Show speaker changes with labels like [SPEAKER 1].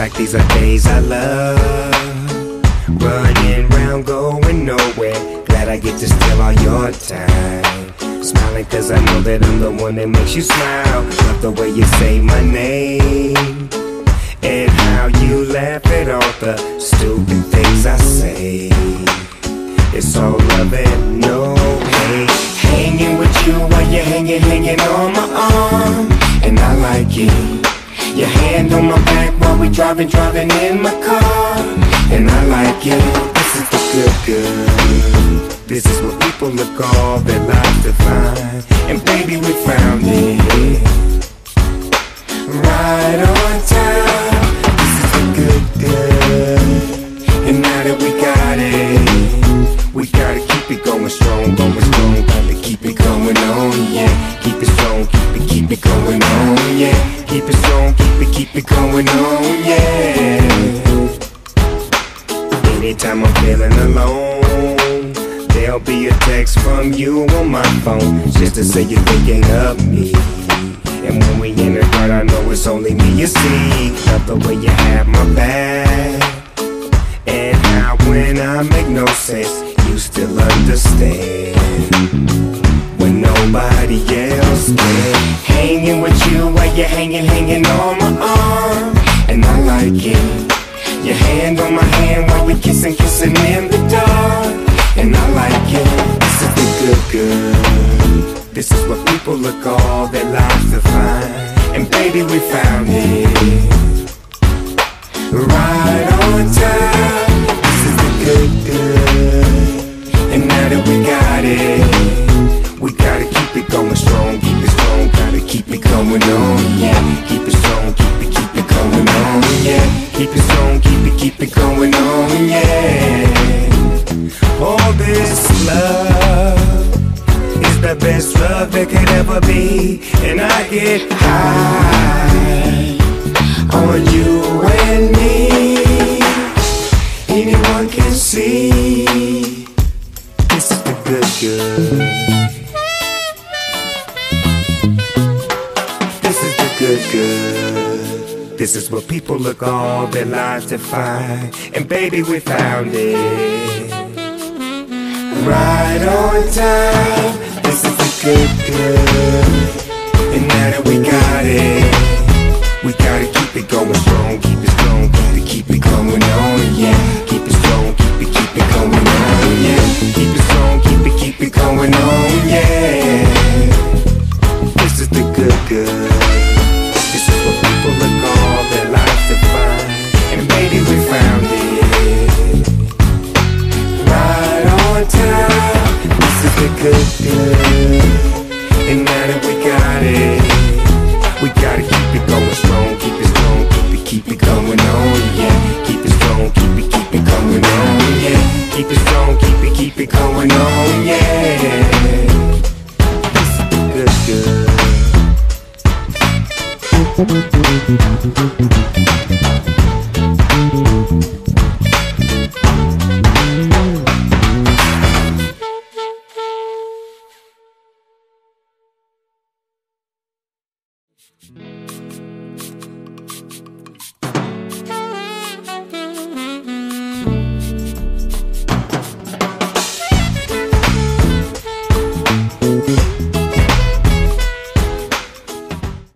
[SPEAKER 1] like these are days I love. Running round, going nowhere. Glad I get to steal all your time. Smiling cause I know that I'm the one that makes you smile. Love the way you say my name. And how you laugh at all the stupid things I say. It's all love and no hate. Hanging with you while you're hanging, hanging on my arm. And I like it. Your hand on my back while we driving, driving in my car. And I like it. This is the good, good. This is what people look all their life to find. And baby, we found it. Going on, yeah. Anytime I'm feeling alone, there'll be a text from you on my phone just to say you're thinking of me. And when we in the crowd, I know it's only me you see. Love the way you have my back. And how when I make no sense, you still understand. Nobody else can. Hanging with you while you're hanging, hanging on my arm. And I like it. Your hand on my hand while we kissing, kissing in the dark. And I like it. This is the good, good. This is what people look all their lives to find. And baby, we found it. Right is love that could ever be, and I get high on you and me. Anyone can see this is the good good. This is the good good. This is what people look all their lives to find, and baby we found it. Right on time. Good good. And now that we got it, we gotta keep it going strong, got it. We gotta keep it going strong, keep it strong, keep it, keep it going on, yeah. Keep it strong, keep it, keep it going on, yeah. Keep it strong, keep it, keep it going on, yeah. Good, good.